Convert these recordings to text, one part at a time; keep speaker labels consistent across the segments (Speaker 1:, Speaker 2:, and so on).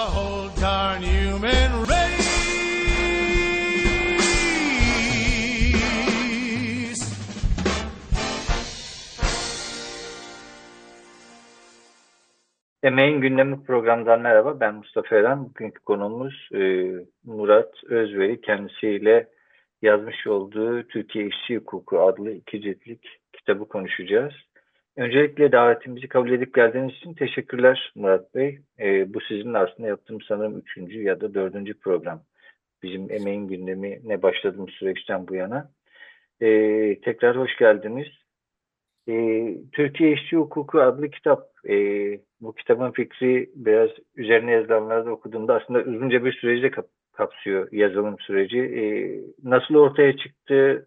Speaker 1: the whole darn human race.
Speaker 2: Emeğin Gündemi programından merhaba. Ben Mustafa Eren. Bugünkü konuğumuz e, Murat Özveri. Kendisiyle yazmış olduğu Türkiye İşçi Hukuku adlı iki ciltlik kitabı konuşacağız. Öncelikle davetimizi kabul edip geldiğiniz için teşekkürler Murat Bey. E, bu sizin aslında yaptığım sanırım üçüncü ya da dördüncü program. Bizim Emeğin Gündemi ne başladığımız süreçten bu yana. E, tekrar hoş geldiniz. E, Türkiye İşçi Hukuku adlı kitap. E, bu kitabın fikri biraz üzerine yazılanları da okuduğumda aslında uzunca bir süreci kapsıyor yazılım süreci. E, nasıl ortaya çıktı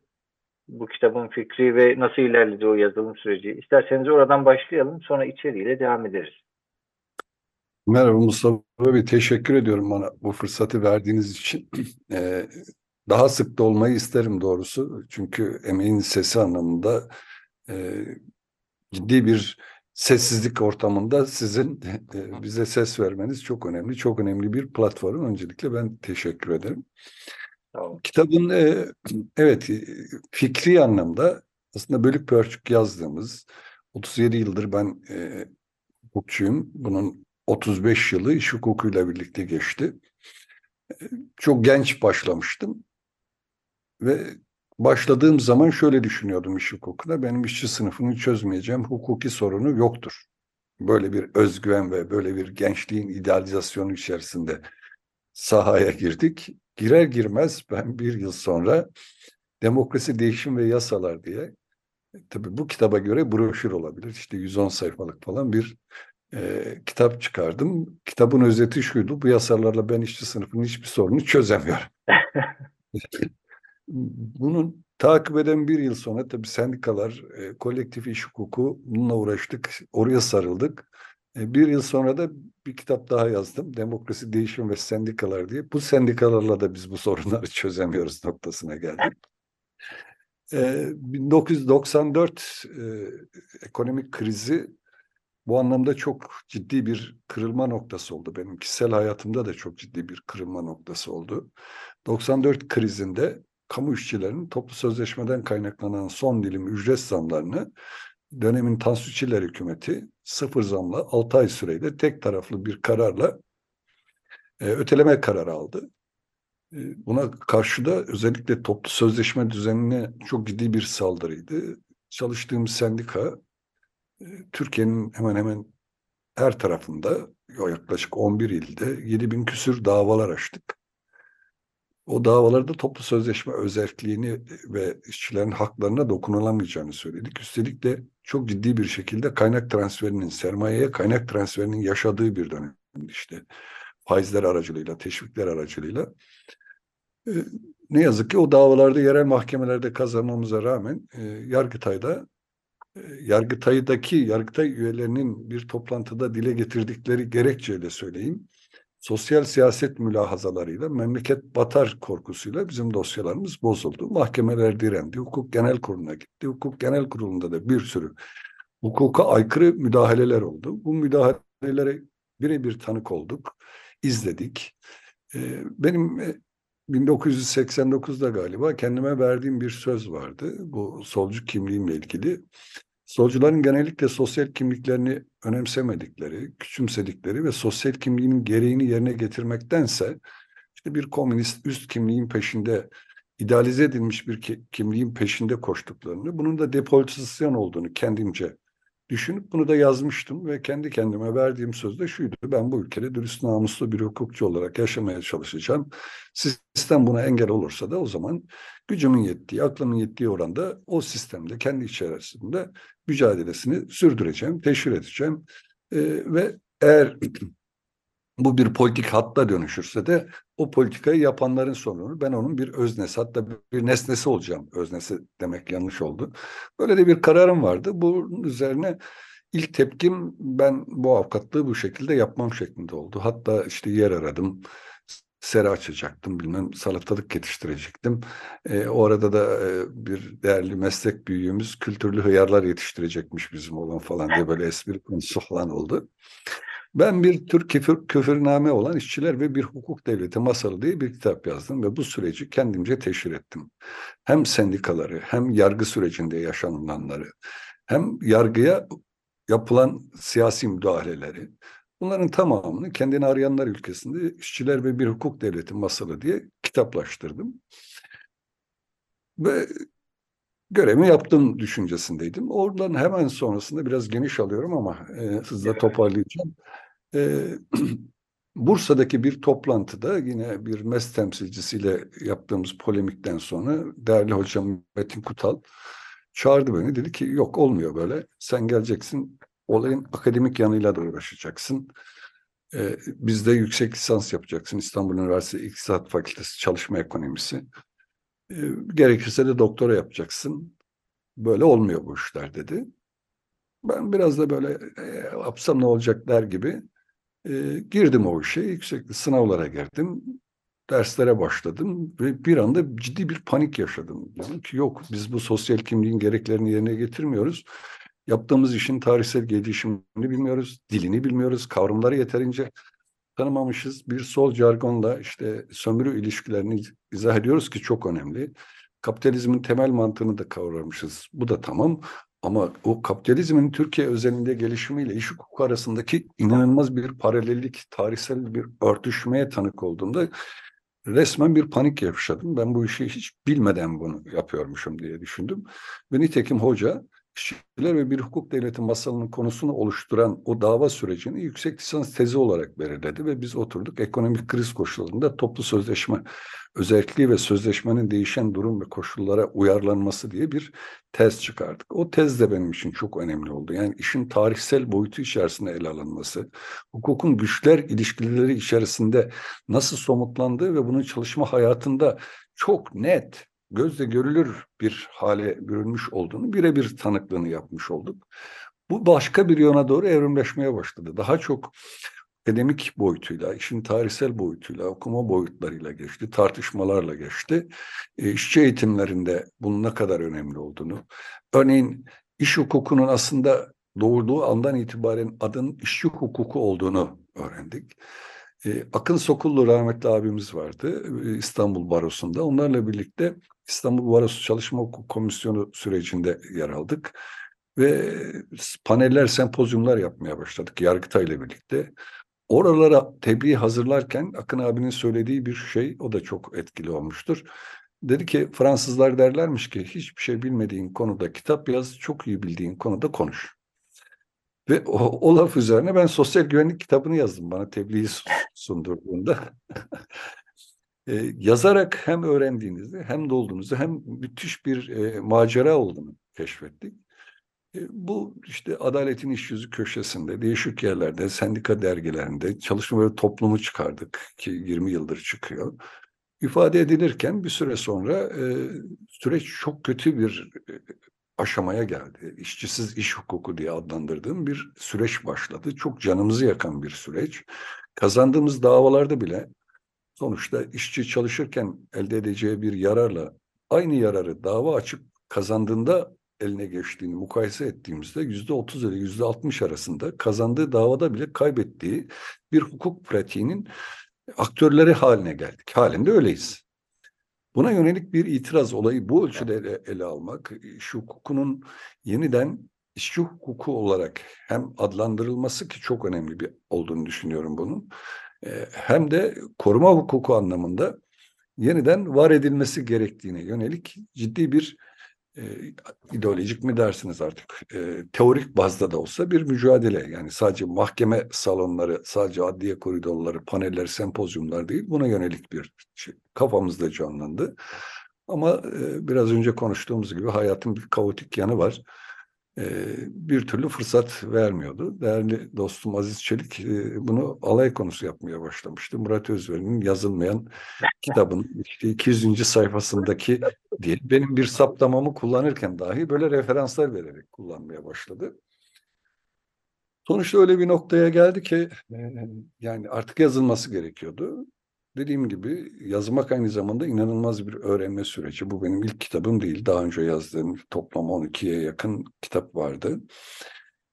Speaker 2: bu kitabın fikri ve nasıl ilerledi o yazılım süreci? İsterseniz oradan başlayalım sonra içeriğiyle devam ederiz.
Speaker 3: Merhaba Mustafa Bey, teşekkür ediyorum bana bu fırsatı verdiğiniz için. Ee, daha sık da olmayı isterim doğrusu. Çünkü emeğin sesi anlamında e, ciddi bir sessizlik ortamında sizin e, bize ses vermeniz çok önemli. Çok önemli bir platform. Öncelikle ben teşekkür ederim. Kitabın e, evet e, fikri anlamda aslında bölük pörçük yazdığımız 37 yıldır ben e, hukukçuyum. Bunun 35 yılı iş hukukuyla birlikte geçti. E, Çok genç başlamıştım ve başladığım zaman şöyle düşünüyordum iş hukukuna. Benim işçi sınıfını çözmeyeceğim hukuki sorunu yoktur. Böyle bir özgüven ve böyle bir gençliğin idealizasyonu içerisinde sahaya girdik. Girer girmez ben bir yıl sonra Demokrasi, Değişim ve Yasalar diye tabii bu kitaba göre broşür olabilir. İşte 110 sayfalık falan bir e, kitap çıkardım. Kitabın özeti şuydu. Bu yasalarla ben işçi sınıfının hiçbir sorunu çözemiyorum. Bunun takip eden bir yıl sonra tabii sendikalar, e, kolektif iş hukuku bununla uğraştık. Oraya sarıldık. E, bir yıl sonra da bir kitap daha yazdım. Demokrasi, Değişim ve Sendikalar diye. Bu sendikalarla da biz bu sorunları çözemiyoruz noktasına geldik. E, 1994 e, ekonomik krizi bu anlamda çok ciddi bir kırılma noktası oldu. Benim kişisel hayatımda da çok ciddi bir kırılma noktası oldu. 94 krizinde kamu işçilerinin toplu sözleşmeden kaynaklanan son dilim ücret zamlarını dönemin Tansu Çiller hükümeti sıfır zamla 6 ay süreyle tek taraflı bir kararla e, öteleme kararı aldı. E, buna karşı da özellikle toplu sözleşme düzenine çok ciddi bir saldırıydı. Çalıştığım sendika e, Türkiye'nin hemen hemen her tarafında yaklaşık 11 ilde 7 bin küsür davalar açtık. O davalarda toplu sözleşme özelliğini ve işçilerin haklarına dokunulamayacağını söyledik. Üstelik de çok ciddi bir şekilde kaynak transferinin, sermayeye kaynak transferinin yaşadığı bir dönem işte faizler aracılığıyla, teşvikler aracılığıyla. Ee, ne yazık ki o davalarda yerel mahkemelerde kazanmamıza rağmen e, Yargıtay'da e, Yargıtay'daki Yargıtay üyelerinin bir toplantıda dile getirdikleri gerekçeyle söyleyeyim sosyal siyaset mülahazalarıyla, memleket batar korkusuyla bizim dosyalarımız bozuldu. Mahkemeler direndi, hukuk genel kuruluna gitti. Hukuk genel kurulunda da bir sürü hukuka aykırı müdahaleler oldu. Bu müdahalelere birebir tanık olduk, izledik. Ee, benim 1989'da galiba kendime verdiğim bir söz vardı. Bu solcu kimliğimle ilgili. Solcuların genellikle sosyal kimliklerini önemsemedikleri, küçümsedikleri ve sosyal kimliğinin gereğini yerine getirmektense işte bir komünist üst kimliğin peşinde idealize edilmiş bir kimliğin peşinde koştuklarını, bunun da depolitizasyon olduğunu kendimce düşünüp bunu da yazmıştım ve kendi kendime verdiğim söz de şuydu. Ben bu ülkede dürüst namuslu bir hukukçu olarak yaşamaya çalışacağım. Sistem buna engel olursa da o zaman gücümün yettiği, aklımın yettiği oranda o sistemde kendi içerisinde mücadelesini sürdüreceğim, teşhir edeceğim. Ee, ve eğer bu bir politik hatta dönüşürse de o politikayı yapanların sorunu. Ben onun bir öznesi hatta bir nesnesi olacağım. Öznesi demek yanlış oldu. Böyle de bir kararım vardı. Bunun üzerine ilk tepkim ben bu avukatlığı bu şekilde yapmam şeklinde oldu. Hatta işte yer aradım. Sera açacaktım bilmem salatalık yetiştirecektim. E, o arada da e, bir değerli meslek büyüğümüz kültürlü hıyarlar yetiştirecekmiş bizim olan falan diye böyle espri konusu falan oldu. Ben bir tür küfür, küfürname olan işçiler ve bir hukuk devleti masalı diye bir kitap yazdım ve bu süreci kendimce teşhir ettim. Hem sendikaları hem yargı sürecinde yaşanılanları hem yargıya yapılan siyasi müdahaleleri bunların tamamını kendini arayanlar ülkesinde işçiler ve bir hukuk devleti masalı diye kitaplaştırdım. Ve görevimi yaptım düşüncesindeydim. Oradan hemen sonrasında biraz geniş alıyorum ama e, hızla toparlayacağım. E, Bursa'daki bir toplantıda yine bir MES temsilcisiyle yaptığımız polemikten sonra değerli hocam Metin Kutal çağırdı beni. Dedi ki yok olmuyor böyle. Sen geleceksin olayın akademik yanıyla da uğraşacaksın. Ee, bizde yüksek lisans yapacaksın. İstanbul Üniversitesi İktisat Fakültesi Çalışma Ekonomisi. Ee, gerekirse de doktora yapacaksın. Böyle olmuyor bu işler dedi. Ben biraz da böyle e, yapsam ne olacak der gibi e, girdim o işe. Yüksek sınavlara girdim. Derslere başladım ve bir anda ciddi bir panik yaşadım. Dedim ki yok biz bu sosyal kimliğin gereklerini yerine getirmiyoruz. Yaptığımız işin tarihsel gelişimini bilmiyoruz, dilini bilmiyoruz, kavramları yeterince tanımamışız. Bir sol jargonla işte sömürü ilişkilerini izah ediyoruz ki çok önemli. Kapitalizmin temel mantığını da kavramışız. Bu da tamam. Ama o kapitalizmin Türkiye özelinde gelişimiyle iş hukuku arasındaki inanılmaz bir paralellik, tarihsel bir örtüşmeye tanık olduğumda resmen bir panik yaşadım. Ben bu işi hiç bilmeden bunu yapıyormuşum diye düşündüm. Ve nitekim hoca işçiler ve bir hukuk devleti masalının konusunu oluşturan o dava sürecini yüksek lisans tezi olarak belirledi ve biz oturduk ekonomik kriz koşullarında toplu sözleşme özelliği ve sözleşmenin değişen durum ve koşullara uyarlanması diye bir tez çıkardık. O tez de benim için çok önemli oldu. Yani işin tarihsel boyutu içerisinde ele alınması, hukukun güçler ilişkileri içerisinde nasıl somutlandığı ve bunun çalışma hayatında çok net gözle görülür bir hale bürünmüş olduğunu birebir tanıklığını yapmış olduk. Bu başka bir yöne doğru evrimleşmeye başladı. Daha çok akademik boyutuyla, işin tarihsel boyutuyla, okuma boyutlarıyla geçti, tartışmalarla geçti. E, işçi eğitimlerinde bunun ne kadar önemli olduğunu, örneğin iş hukukunun aslında doğurduğu andan itibaren adın işçi hukuku olduğunu öğrendik. E, Akın Sokullu rahmetli abimiz vardı e, İstanbul Barosu'nda. Onlarla birlikte İstanbul Barosu Çalışma Komisyonu sürecinde yer aldık. Ve paneller, sempozyumlar yapmaya başladık Yargıtay ile birlikte. Oralara tebliğ hazırlarken Akın abinin söylediği bir şey o da çok etkili olmuştur. Dedi ki Fransızlar derlermiş ki hiçbir şey bilmediğin konuda kitap yaz, çok iyi bildiğin konuda konuş. Ve o, o laf üzerine ben sosyal güvenlik kitabını yazdım bana tebliği sundurduğunda. e, yazarak hem öğrendiğinizi hem dolduğunuzu hem müthiş bir e, macera olduğunu keşfettik. E, bu işte adaletin iş yüzü köşesinde, değişik yerlerde, sendika dergilerinde çalışma ve toplumu çıkardık ki 20 yıldır çıkıyor. İfade edilirken bir süre sonra e, süreç çok kötü bir e, aşamaya geldi. İşçisiz iş hukuku diye adlandırdığım bir süreç başladı. Çok canımızı yakan bir süreç. Kazandığımız davalarda bile sonuçta işçi çalışırken elde edeceği bir yararla aynı yararı dava açıp kazandığında eline geçtiğini mukayese ettiğimizde yüzde otuz ile yüzde altmış arasında kazandığı davada bile kaybettiği bir hukuk pratiğinin aktörleri haline geldik. Halinde öyleyiz. Buna yönelik bir itiraz olayı bu ölçüde ele, ele almak, iş hukukunun yeniden işçi hukuku olarak hem adlandırılması ki çok önemli bir olduğunu düşünüyorum bunun, hem de koruma hukuku anlamında yeniden var edilmesi gerektiğine yönelik ciddi bir e, ideolojik mi dersiniz artık? E, teorik bazda da olsa bir mücadele. Yani sadece mahkeme salonları sadece adliye koridorları paneller sempozyumlar değil buna yönelik bir şey. Kafamızda canlandı. Ama e, biraz önce konuştuğumuz gibi hayatın bir kaotik yanı var bir türlü fırsat vermiyordu. Değerli dostum Aziz Çelik e, bunu alay konusu yapmaya başlamıştı. Murat Özveri'nin yazılmayan kitabın işte 200. sayfasındaki diye benim bir saptamamı kullanırken dahi böyle referanslar vererek kullanmaya başladı. Sonuçta öyle bir noktaya geldi ki e, yani artık yazılması gerekiyordu. Dediğim gibi yazmak aynı zamanda inanılmaz bir öğrenme süreci. Bu benim ilk kitabım değil. Daha önce yazdığım toplam 12'ye yakın kitap vardı.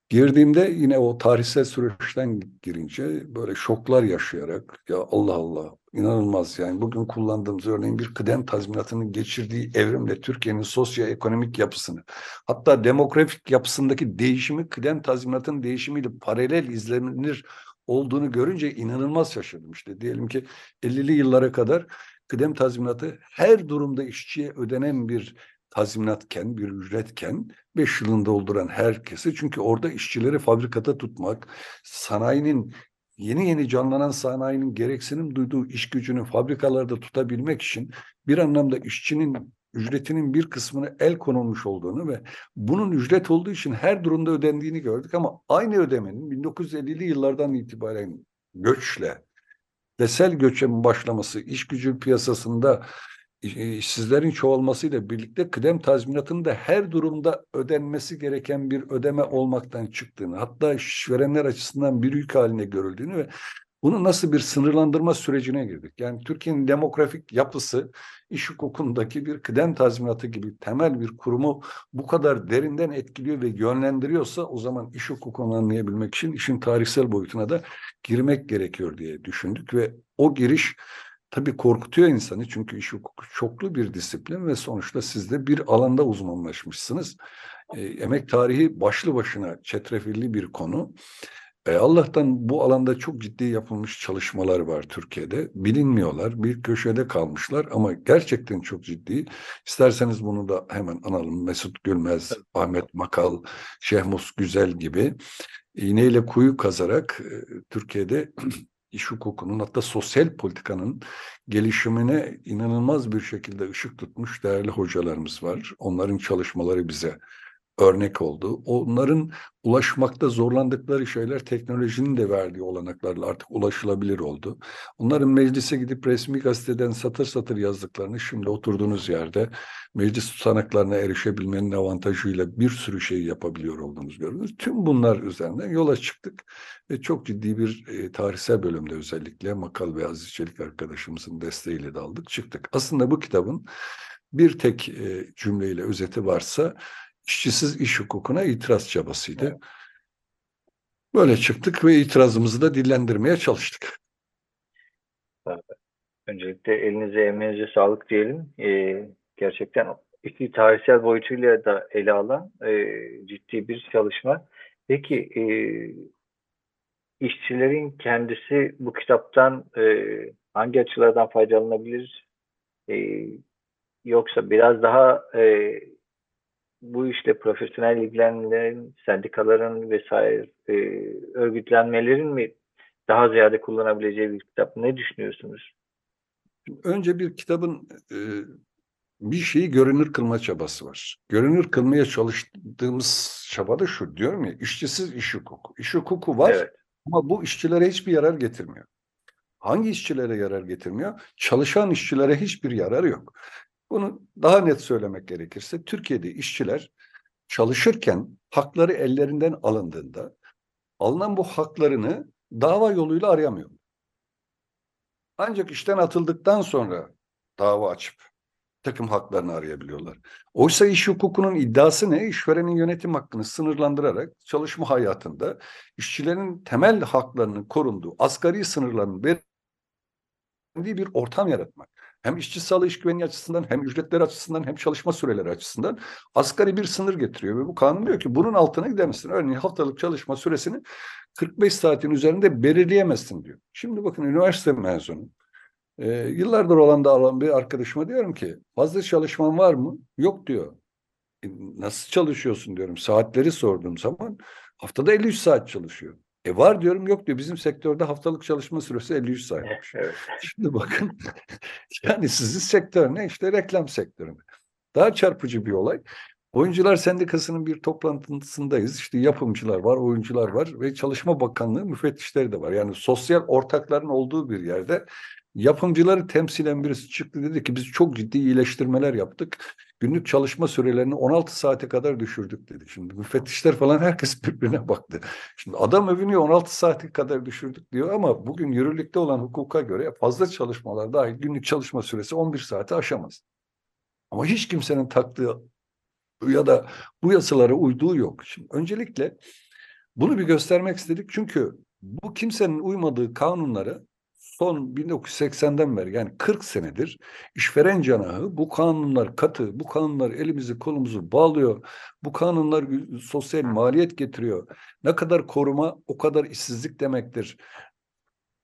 Speaker 3: Girdiğimde yine o tarihsel süreçten girince böyle şoklar yaşayarak ya Allah Allah inanılmaz yani bugün kullandığımız örneğin bir kıdem tazminatının geçirdiği evrimle Türkiye'nin sosyoekonomik yapısını hatta demografik yapısındaki değişimi kıdem tazminatının değişimiyle paralel izlenir olduğunu görünce inanılmaz şaşırdım. İşte diyelim ki 50'li yıllara kadar kıdem tazminatı her durumda işçiye ödenen bir tazminatken, bir ücretken 5 yılını dolduran herkesi çünkü orada işçileri fabrikada tutmak, sanayinin yeni yeni canlanan sanayinin gereksinim duyduğu iş gücünü fabrikalarda tutabilmek için bir anlamda işçinin ücretinin bir kısmını el konulmuş olduğunu ve bunun ücret olduğu için her durumda ödendiğini gördük. Ama aynı ödemenin 1950'li yıllardan itibaren göçle, desel göçün başlaması, iş gücü piyasasında e, işsizlerin çoğalmasıyla birlikte kıdem tazminatının da her durumda ödenmesi gereken bir ödeme olmaktan çıktığını, hatta işverenler açısından bir yük haline görüldüğünü ve bunu nasıl bir sınırlandırma sürecine girdik. Yani Türkiye'nin demografik yapısı iş hukukundaki bir kıdem tazminatı gibi temel bir kurumu bu kadar derinden etkiliyor ve yönlendiriyorsa o zaman iş hukukunu anlayabilmek için işin tarihsel boyutuna da girmek gerekiyor diye düşündük ve o giriş tabii korkutuyor insanı çünkü iş hukuku çoklu bir disiplin ve sonuçta siz de bir alanda uzmanlaşmışsınız. E, emek tarihi başlı başına çetrefilli bir konu. E, Allah'tan bu alanda çok ciddi yapılmış çalışmalar var Türkiye'de. Bilinmiyorlar, bir köşede kalmışlar ama gerçekten çok ciddi. İsterseniz bunu da hemen analım. Mesut Gülmez, Ahmet Makal, Şehmus Güzel gibi iğneyle kuyu kazarak e, Türkiye'de iş hukukunun hatta sosyal politikanın gelişimine inanılmaz bir şekilde ışık tutmuş değerli hocalarımız var. Onların çalışmaları bize örnek oldu. Onların ulaşmakta zorlandıkları şeyler teknolojinin de verdiği olanaklarla artık ulaşılabilir oldu. Onların meclise gidip resmi gazeteden satır satır yazdıklarını şimdi oturduğunuz yerde meclis tutanaklarına erişebilmenin avantajıyla bir sürü şey yapabiliyor olduğunuz gördünüz. Tüm bunlar üzerinden yola çıktık ve çok ciddi bir e, tarihsel bölümde özellikle Makal ve Aziz Çelik arkadaşımızın desteğiyle de aldık çıktık. Aslında bu kitabın bir tek e, cümleyle özeti varsa işçisiz iş hukukuna itiraz çabasıydı. Böyle çıktık ve itirazımızı da dillendirmeye çalıştık.
Speaker 2: Öncelikle elinize emeğinize sağlık diyelim. Ee, gerçekten iki tarihsel boyutuyla da ele alan e, ciddi bir çalışma. Peki e, işçilerin kendisi bu kitaptan e, hangi açılardan faydalanabilir? E, yoksa biraz daha e, bu işle profesyonel ilgilenenlerin, sendikaların vesaire e, örgütlenmelerin mi daha ziyade kullanabileceği bir kitap? Ne düşünüyorsunuz?
Speaker 3: Önce bir kitabın e, bir şeyi görünür kılma çabası var. Görünür kılmaya çalıştığımız çaba da şu diyorum ya işçisiz iş hukuku. İş hukuku var
Speaker 2: Evet.
Speaker 3: ama bu işçilere hiçbir yarar getirmiyor. Hangi işçilere yarar getirmiyor? Çalışan işçilere hiçbir yararı yok. Bunu daha net söylemek gerekirse Türkiye'de işçiler çalışırken hakları ellerinden alındığında alınan bu haklarını dava yoluyla arayamıyor. Ancak işten atıldıktan sonra dava açıp takım haklarını arayabiliyorlar. Oysa iş hukukunun iddiası ne? İşverenin yönetim hakkını sınırlandırarak çalışma hayatında işçilerin temel haklarının korunduğu, asgari sınırların verildiği bir ortam yaratmak. Hem işçi sağlığı iş güvenliği açısından hem ücretler açısından hem çalışma süreleri açısından asgari bir sınır getiriyor. Ve bu kanun diyor ki bunun altına gidemezsin. Örneğin haftalık çalışma süresini 45 saatin üzerinde belirleyemezsin diyor. Şimdi bakın üniversite mezunu. Ee, yıllardır olan da alan bir arkadaşıma diyorum ki fazla çalışman var mı? Yok diyor. "E, nasıl çalışıyorsun diyorum. Saatleri sorduğum zaman haftada 53 saat çalışıyor. E var diyorum yok diyor. Bizim sektörde haftalık çalışma süresi 53 saatmiş.
Speaker 2: Evet.
Speaker 3: Şimdi bakın yani sizin sektör ne? İşte reklam sektörü. Daha çarpıcı bir olay. Oyuncular Sendikası'nın bir toplantısındayız. İşte yapımcılar var, oyuncular var ve Çalışma Bakanlığı müfettişleri de var. Yani sosyal ortakların olduğu bir yerde yapımcıları temsilen birisi çıktı dedi ki biz çok ciddi iyileştirmeler yaptık. Günlük çalışma sürelerini 16 saate kadar düşürdük dedi. Şimdi müfettişler falan herkes birbirine baktı. Şimdi adam övünüyor 16 saate kadar düşürdük diyor ama bugün yürürlükte olan hukuka göre fazla çalışmalar dahil günlük çalışma süresi 11 saati aşamaz. Ama hiç kimsenin taktığı ya da bu yasalara uyduğu yok. Şimdi öncelikle bunu bir göstermek istedik çünkü bu kimsenin uymadığı kanunları son 1980'den beri yani 40 senedir işveren cenahı bu kanunlar katı, bu kanunlar elimizi kolumuzu bağlıyor, bu kanunlar sosyal maliyet getiriyor. Ne kadar koruma o kadar işsizlik demektir.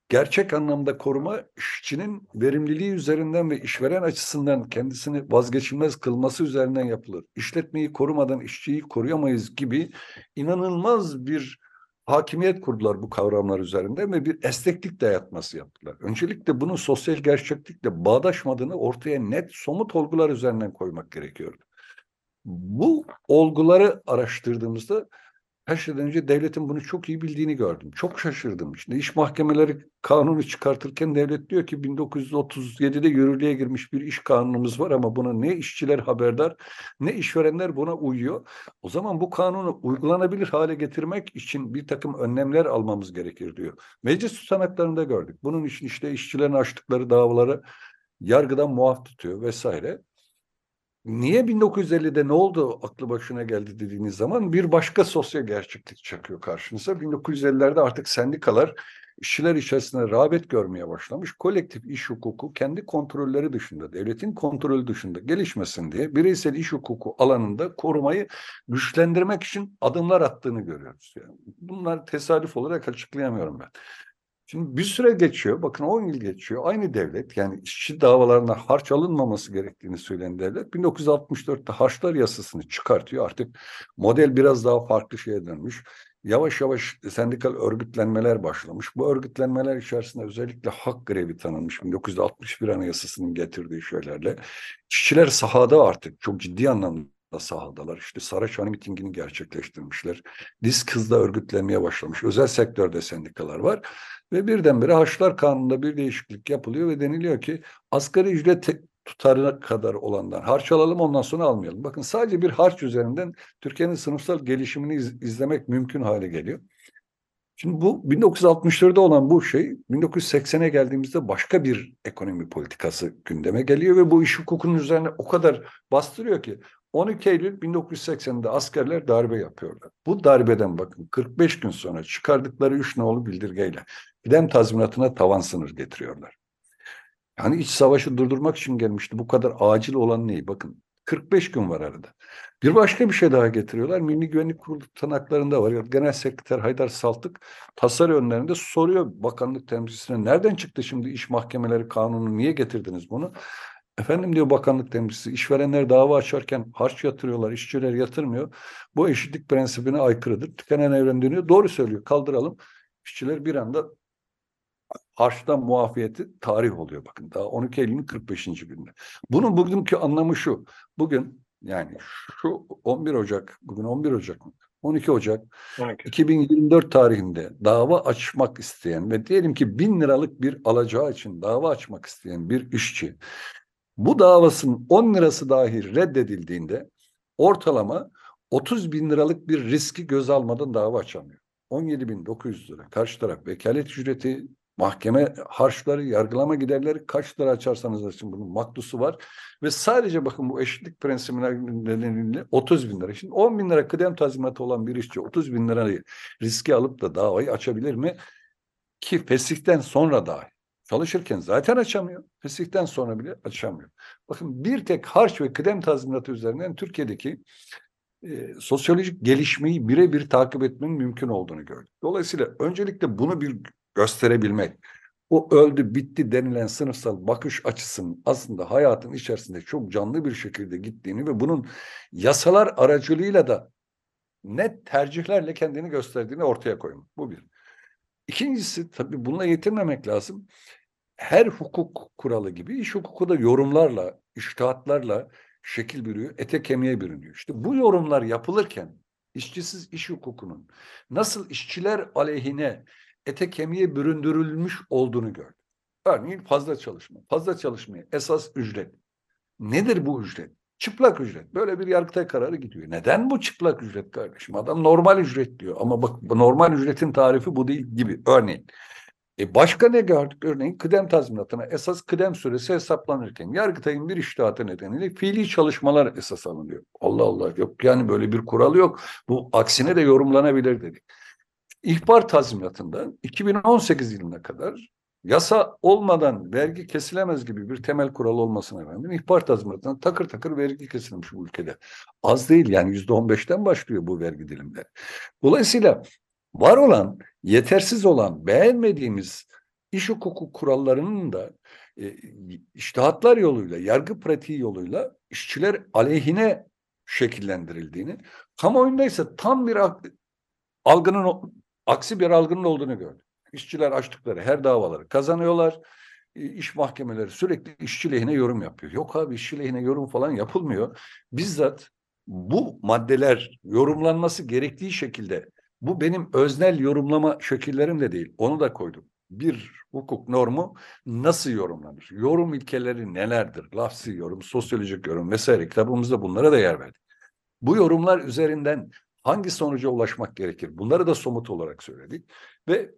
Speaker 3: Gerçek anlamda koruma işçinin verimliliği üzerinden ve işveren açısından kendisini vazgeçilmez kılması üzerinden yapılır. İşletmeyi korumadan işçiyi koruyamayız gibi inanılmaz bir hakimiyet kurdular bu kavramlar üzerinde ve bir esneklik dayatması yaptılar. Öncelikle bunun sosyal gerçeklikle bağdaşmadığını ortaya net somut olgular üzerinden koymak gerekiyordu. Bu olguları araştırdığımızda her şeyden önce devletin bunu çok iyi bildiğini gördüm. Çok şaşırdım. Şimdi iş mahkemeleri kanunu çıkartırken devlet diyor ki 1937'de yürürlüğe girmiş bir iş kanunumuz var ama buna ne işçiler haberdar ne işverenler buna uyuyor. O zaman bu kanunu uygulanabilir hale getirmek için bir takım önlemler almamız gerekir diyor. Meclis tutanaklarında gördük. Bunun için işte işçilerin açtıkları davaları yargıdan muaf tutuyor vesaire. Niye 1950'de ne oldu aklı başına geldi dediğiniz zaman bir başka sosyal gerçeklik çakıyor karşınıza. 1950'lerde artık sendikalar işçiler içerisinde rağbet görmeye başlamış. Kolektif iş hukuku kendi kontrolleri dışında, devletin kontrolü dışında gelişmesin diye bireysel iş hukuku alanında korumayı güçlendirmek için adımlar attığını görüyoruz. Yani bunlar tesadüf olarak açıklayamıyorum ben. Şimdi bir süre geçiyor, bakın 10 yıl geçiyor. Aynı devlet yani işçi davalarına harç alınmaması gerektiğini söyleyen devlet 1964'te harçlar yasasını çıkartıyor. Artık model biraz daha farklı şeye dönmüş. Yavaş yavaş sendikal örgütlenmeler başlamış. Bu örgütlenmeler içerisinde özellikle hak grevi tanınmış 1961 Anayasası'nın getirdiği şeylerle. İşçiler sahada artık çok ciddi anlamda sahadalar. İşte Saraçhane mitingini gerçekleştirmişler. Disk hızla örgütlenmeye başlamış. Özel sektörde sendikalar var. Ve birdenbire Haçlar Kanunu'nda bir değişiklik yapılıyor ve deniliyor ki asgari ücret tutarına kadar olandan harç alalım ondan sonra almayalım. Bakın sadece bir harç üzerinden Türkiye'nin sınıfsal gelişimini iz, izlemek mümkün hale geliyor. Şimdi bu 1964'de olan bu şey 1980'e geldiğimizde başka bir ekonomi politikası gündeme geliyor ve bu iş hukukunun üzerine o kadar bastırıyor ki 12 Eylül 1980'de askerler darbe yapıyorlar. Bu darbeden bakın 45 gün sonra çıkardıkları üç nolu bildirgeyle kıdem tazminatına tavan sınır getiriyorlar. Yani iç savaşı durdurmak için gelmişti. Bu kadar acil olan neyi? Bakın 45 gün var arada. Bir başka bir şey daha getiriyorlar. Milli Güvenlik Kurulu tutanaklarında var. Genel Sekreter Haydar Saltık tasarı önlerinde soruyor bakanlık temsilcisine nereden çıktı şimdi iş mahkemeleri kanunu niye getirdiniz bunu? Efendim diyor bakanlık temsilcisi işverenler dava açarken harç yatırıyorlar, işçiler yatırmıyor. Bu eşitlik prensibine aykırıdır. Tükenen evren dönüyor. Doğru söylüyor. Kaldıralım. İşçiler bir anda harçtan muafiyeti tarih oluyor bakın. Daha 12 Eylül'ün 45. gününde. Bunun bugünkü anlamı şu. Bugün yani şu 11 Ocak, bugün 11 Ocak mı? 12 Ocak 12. 2024 tarihinde dava açmak isteyen ve diyelim ki bin liralık bir alacağı için dava açmak isteyen bir işçi bu davasının 10 lirası dahi reddedildiğinde ortalama 30 bin liralık bir riski göz almadan dava açamıyor. 17.900 lira. Karşı taraf vekalet ücreti, mahkeme harçları, yargılama giderleri kaç lira açarsanız açın bunun maklusu var. Ve sadece bakın bu eşitlik prensibine nedeniyle 30 bin lira. Şimdi 10 bin lira kıdem tazminatı olan bir işçi 30 bin lirayı riski alıp da davayı açabilir mi? Ki fesihten sonra dahi. Çalışırken zaten açamıyor. Fesihten sonra bile açamıyor. Bakın bir tek harç ve kıdem tazminatı üzerinden Türkiye'deki e, sosyolojik gelişmeyi birebir takip etmenin mümkün olduğunu gördük. Dolayısıyla öncelikle bunu bir gösterebilmek, o öldü bitti denilen sınıfsal bakış açısının aslında hayatın içerisinde çok canlı bir şekilde gittiğini ve bunun yasalar aracılığıyla da net tercihlerle kendini gösterdiğini ortaya koymak. Bu bir. İkincisi tabii bununla yetinmemek lazım. Her hukuk kuralı gibi iş hukuku da yorumlarla, iştihatlarla, şekil bürüyor, ete kemiğe bürünüyor. İşte bu yorumlar yapılırken işçisiz iş hukukunun nasıl işçiler aleyhine ete kemiğe büründürülmüş olduğunu gördüm. Örneğin fazla çalışma. Fazla çalışmaya esas ücret. Nedir bu ücret? Çıplak ücret. Böyle bir yargıtay kararı gidiyor. Neden bu çıplak ücret kardeşim? Adam normal ücret diyor. Ama bak normal ücretin tarifi bu değil gibi. Örneğin. E başka ne gördük? Örneğin kıdem tazminatına esas kıdem süresi hesaplanırken Yargıtay'ın bir iştihatı nedeniyle fiili çalışmalar esas alınıyor. Allah Allah yok yani böyle bir kural yok. Bu aksine de yorumlanabilir dedik. İhbar tazminatından 2018 yılına kadar yasa olmadan vergi kesilemez gibi bir temel kural olmasına rağmen ihbar tazminatından takır takır vergi kesilmiş bu ülkede. Az değil yani yüzde on beşten başlıyor bu vergi dilimleri. Dolayısıyla var olan, yetersiz olan, beğenmediğimiz iş hukuku kurallarının da e, iştihatlar yoluyla, yargı pratiği yoluyla işçiler aleyhine şekillendirildiğini, kamuoyunda ise tam bir algının, aksi bir algının olduğunu gördüm. İşçiler açtıkları her davaları kazanıyorlar. İş mahkemeleri sürekli işçi lehine yorum yapıyor. Yok abi işçi lehine yorum falan yapılmıyor. Bizzat bu maddeler yorumlanması gerektiği şekilde bu benim öznel yorumlama şekillerim de değil. Onu da koydum. Bir hukuk normu nasıl yorumlanır? Yorum ilkeleri nelerdir? Lafsi yorum, sosyolojik yorum vesaire kitabımızda bunlara da yer verdik. Bu yorumlar üzerinden hangi sonuca ulaşmak gerekir? Bunları da somut olarak söyledik. Ve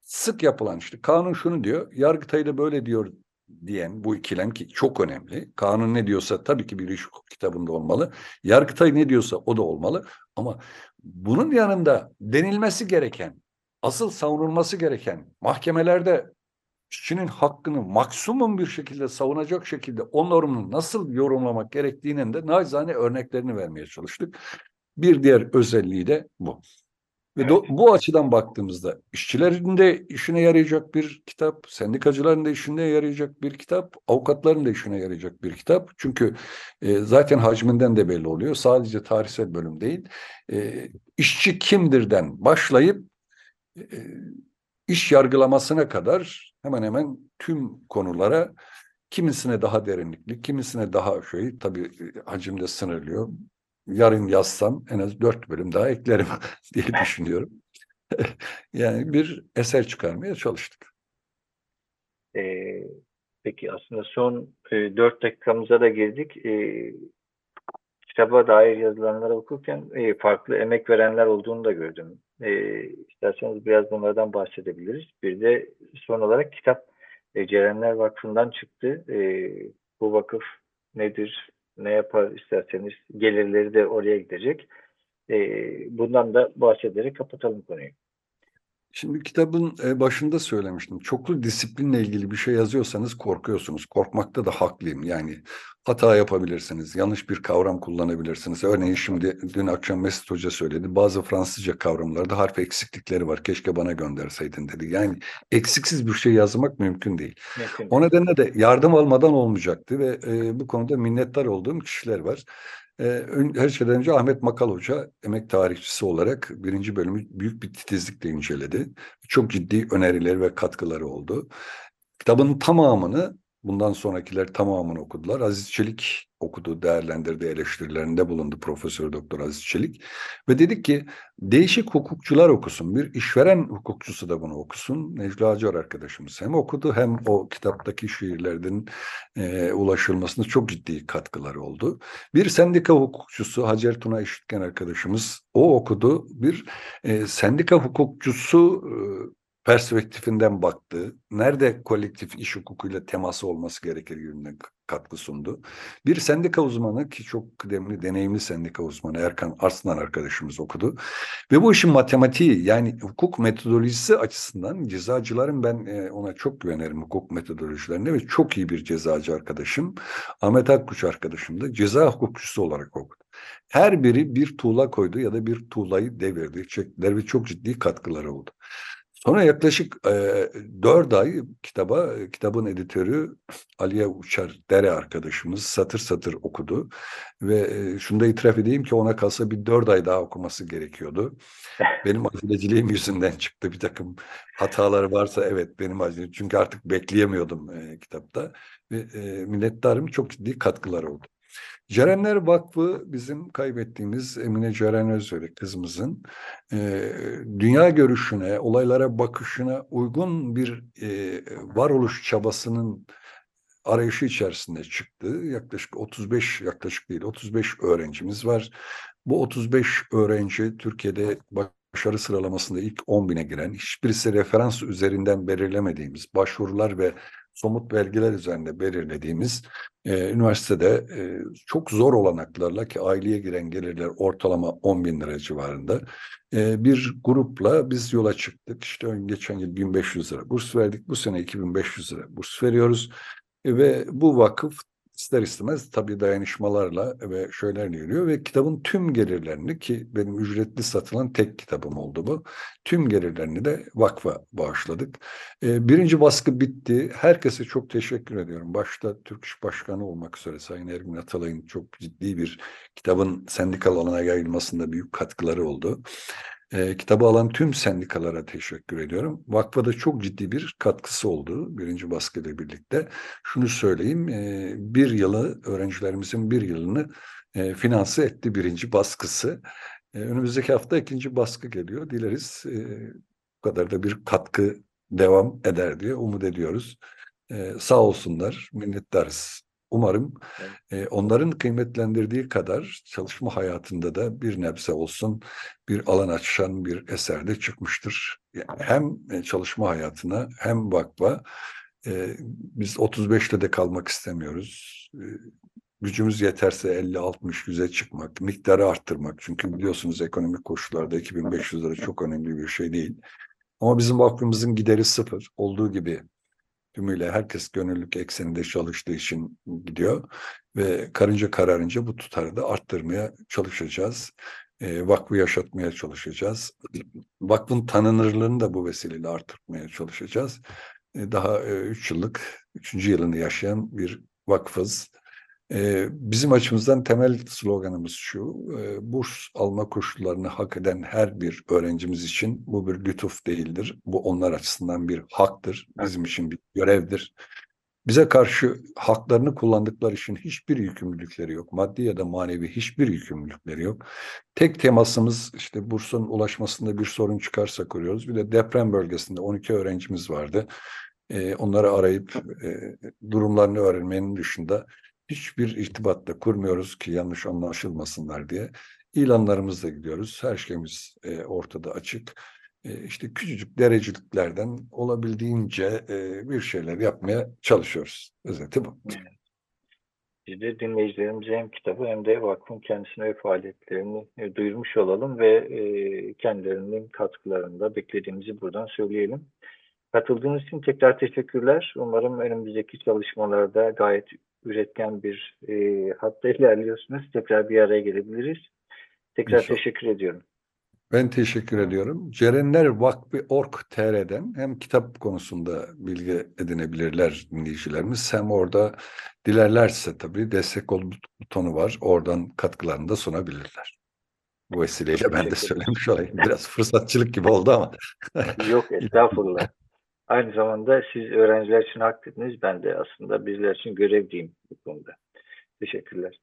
Speaker 3: sık yapılan işte kanun şunu diyor, Yargıtay da böyle diyor diyen bu ikilem ki çok önemli. Kanun ne diyorsa tabii ki bir iş hukuk kitabında olmalı. Yargıtay ne diyorsa o da olmalı. Ama bunun yanında denilmesi gereken, asıl savunulması gereken mahkemelerde işçinin hakkını maksimum bir şekilde savunacak şekilde o normunu nasıl yorumlamak gerektiğinin de naçizane örneklerini vermeye çalıştık. Bir diğer özelliği de bu. Ve evet. bu açıdan baktığımızda işçilerin de işine yarayacak bir kitap, sendikacıların da işine yarayacak bir kitap, avukatların da işine yarayacak bir kitap. Çünkü e, zaten hacminden de belli oluyor. Sadece tarihsel bölüm değil. E, işçi kimdirden başlayıp e, iş yargılamasına kadar hemen hemen tüm konulara kimisine daha derinlikli, kimisine daha şey tabii e, hacimde sınırlıyor yarın yazsam en az dört bölüm daha eklerim diye düşünüyorum. yani bir eser çıkarmaya çalıştık.
Speaker 2: Ee, peki aslında son e, dört dakikamıza da girdik. E, kitaba dair yazılanları okurken e, farklı emek verenler olduğunu da gördüm. E, isterseniz biraz bunlardan bahsedebiliriz. Bir de son olarak kitap e, Cerenler Vakfı'ndan çıktı. E, bu vakıf nedir? Ne yapar isterseniz gelirleri de oraya gidecek. E, bundan da bahsederek kapatalım konuyu.
Speaker 3: Şimdi kitabın e, başında söylemiştim. Çoklu disiplinle ilgili bir şey yazıyorsanız korkuyorsunuz. Korkmakta da haklıyım. Yani hata yapabilirsiniz. Yanlış bir kavram kullanabilirsiniz. Örneğin şimdi dün akşam Mesut Hoca söyledi. Bazı Fransızca kavramlarda harf eksiklikleri var. Keşke bana gönderseydin dedi. Yani eksiksiz bir şey yazmak mümkün değil. Mümkün. O nedenle de yardım almadan olmayacaktı ve e, bu konuda minnettar olduğum kişiler var. Ee, her şeyden önce Ahmet Makal Hoca emek tarihçisi olarak birinci bölümü büyük bir titizlikle inceledi. Çok ciddi önerileri ve katkıları oldu. Kitabın tamamını bundan sonrakiler tamamını okudular. Aziz Çelik okudu, değerlendirdi, eleştirilerinde bulundu Profesör Doktor Aziz Çelik. Ve dedik ki değişik hukukçular okusun. Bir işveren hukukçusu da bunu okusun. Necla Acar arkadaşımız hem okudu hem o kitaptaki şiirlerden e, ulaşılmasında çok ciddi katkıları oldu. Bir sendika hukukçusu Hacer Tuna İşitken arkadaşımız o okudu. Bir e, sendika hukukçusu e, perspektifinden baktı. Nerede kolektif iş hukukuyla teması olması gerekir yönünden katkı sundu. Bir sendika uzmanı ki çok kıdemli, deneyimli sendika uzmanı Erkan Arslan arkadaşımız okudu. Ve bu işin matematiği yani hukuk metodolojisi açısından cezacıların ben e, ona çok güvenirim hukuk metodolojilerine ve çok iyi bir cezacı arkadaşım. Ahmet Akkuş arkadaşım da ceza hukukçusu olarak okudu. Her biri bir tuğla koydu ya da bir tuğlayı devirdi, çektiler ve çok ciddi katkıları oldu. Sonra yaklaşık e, 4 ay kitaba, kitabın editörü Aliye Uçar Dere arkadaşımız satır satır okudu. Ve e, şunu da itiraf edeyim ki ona kalsa bir 4 ay daha okuması gerekiyordu. Benim aceleciliğim yüzünden çıktı bir takım hataları varsa evet benim acele çünkü artık bekleyemiyordum e, kitapta ve e, minnettarım çok ciddi katkıları oldu. Cerenler Vakfı bizim kaybettiğimiz Emine Ceren Özveri kızımızın e, dünya görüşüne, olaylara bakışına uygun bir e, varoluş çabasının arayışı içerisinde çıktı. Yaklaşık 35, yaklaşık değil 35 öğrencimiz var. Bu 35 öğrenci Türkiye'de başarı sıralamasında ilk 10 bine giren, hiçbirisi referans üzerinden belirlemediğimiz başvurular ve somut belgeler üzerinde belirlediğimiz e, üniversitede e, çok zor olanaklarla ki aileye giren gelirler ortalama 10 bin lira civarında e, bir grupla biz yola çıktık. İşte geçen yıl 1500 lira burs verdik. Bu sene 2500 lira burs veriyoruz. E, ve bu vakıf ister istemez tabii dayanışmalarla ve şöylerle yürüyor ve kitabın tüm gelirlerini ki benim ücretli satılan tek kitabım oldu bu. Tüm gelirlerini de vakfa bağışladık. Ee, birinci baskı bitti. Herkese çok teşekkür ediyorum. Başta Türk İş Başkanı olmak üzere Sayın Ergin Atalay'ın çok ciddi bir kitabın sendikal alana yayılmasında büyük katkıları oldu. E, kitabı alan tüm sendikalara teşekkür ediyorum. Vakfa da çok ciddi bir katkısı oldu birinci baskıyla birlikte. Şunu söyleyeyim, e, bir yılı, öğrencilerimizin bir yılını e, finanse etti birinci baskısı. E, önümüzdeki hafta ikinci baskı geliyor. Dileriz e, bu kadar da bir katkı devam eder diye umut ediyoruz. E, sağ olsunlar, minnettarız. Umarım e, onların kıymetlendirdiği kadar çalışma hayatında da bir nebze olsun bir alan açan bir eserde çıkmıştır. Yani hem e, çalışma hayatına hem vakfa e, biz 35'te de kalmak istemiyoruz. E, gücümüz yeterse 50, 60, 100'e çıkmak, miktarı arttırmak. Çünkü biliyorsunuz ekonomik koşullarda 2500 lira çok önemli bir şey değil. Ama bizim vakfımızın gideri sıfır olduğu gibi tümüyle herkes gönüllülük ekseninde çalıştığı için gidiyor ve karınca kararınca bu tutarı da arttırmaya çalışacağız. E, vakfı yaşatmaya çalışacağız. Vakfın tanınırlığını da bu vesileyle arttırmaya çalışacağız. E, daha e, üç yıllık, üçüncü yılını yaşayan bir vakfız. Bizim açımızdan temel sloganımız şu, burs alma koşullarını hak eden her bir öğrencimiz için bu bir lütuf değildir. Bu onlar açısından bir haktır, bizim için bir görevdir. Bize karşı haklarını kullandıkları için hiçbir yükümlülükleri yok. Maddi ya da manevi hiçbir yükümlülükleri yok. Tek temasımız işte bursun ulaşmasında bir sorun çıkarsa kuruyoruz. Bir de deprem bölgesinde 12 öğrencimiz vardı. Onları arayıp durumlarını öğrenmenin dışında hiçbir irtibat da kurmuyoruz ki yanlış anlaşılmasınlar diye. İlanlarımızla gidiyoruz. Her şeyimiz e, ortada açık. E, işte küçücük dereceliklerden olabildiğince e, bir şeyler yapmaya çalışıyoruz. Özeti bu.
Speaker 2: Biz de dinleyicilerimize hem kitabı hem de vakfın kendisine ve faaliyetlerini e, duyurmuş olalım ve e, kendilerinin katkılarını da beklediğimizi buradan söyleyelim. Katıldığınız için tekrar teşekkürler. Umarım önümüzdeki çalışmalarda gayet üretken bir e, hatta ilerliyorsunuz. Tekrar bir araya gelebiliriz. Tekrar
Speaker 3: İnşallah.
Speaker 2: teşekkür ediyorum.
Speaker 3: Ben teşekkür ediyorum. Cerenler Vakfı.org.tr'den hem kitap konusunda bilgi edinebilirler dinleyicilerimiz hem orada dilerlerse tabii destek ol butonu var. Oradan katkılarını da sunabilirler. Bu vesileyle ben de söylemiş olayım. Biraz fırsatçılık gibi oldu ama.
Speaker 2: Yok estağfurullah. Aynı zamanda siz öğrenciler için haklısınız. Ben de aslında bizler için görevliyim bu konuda. Teşekkürler.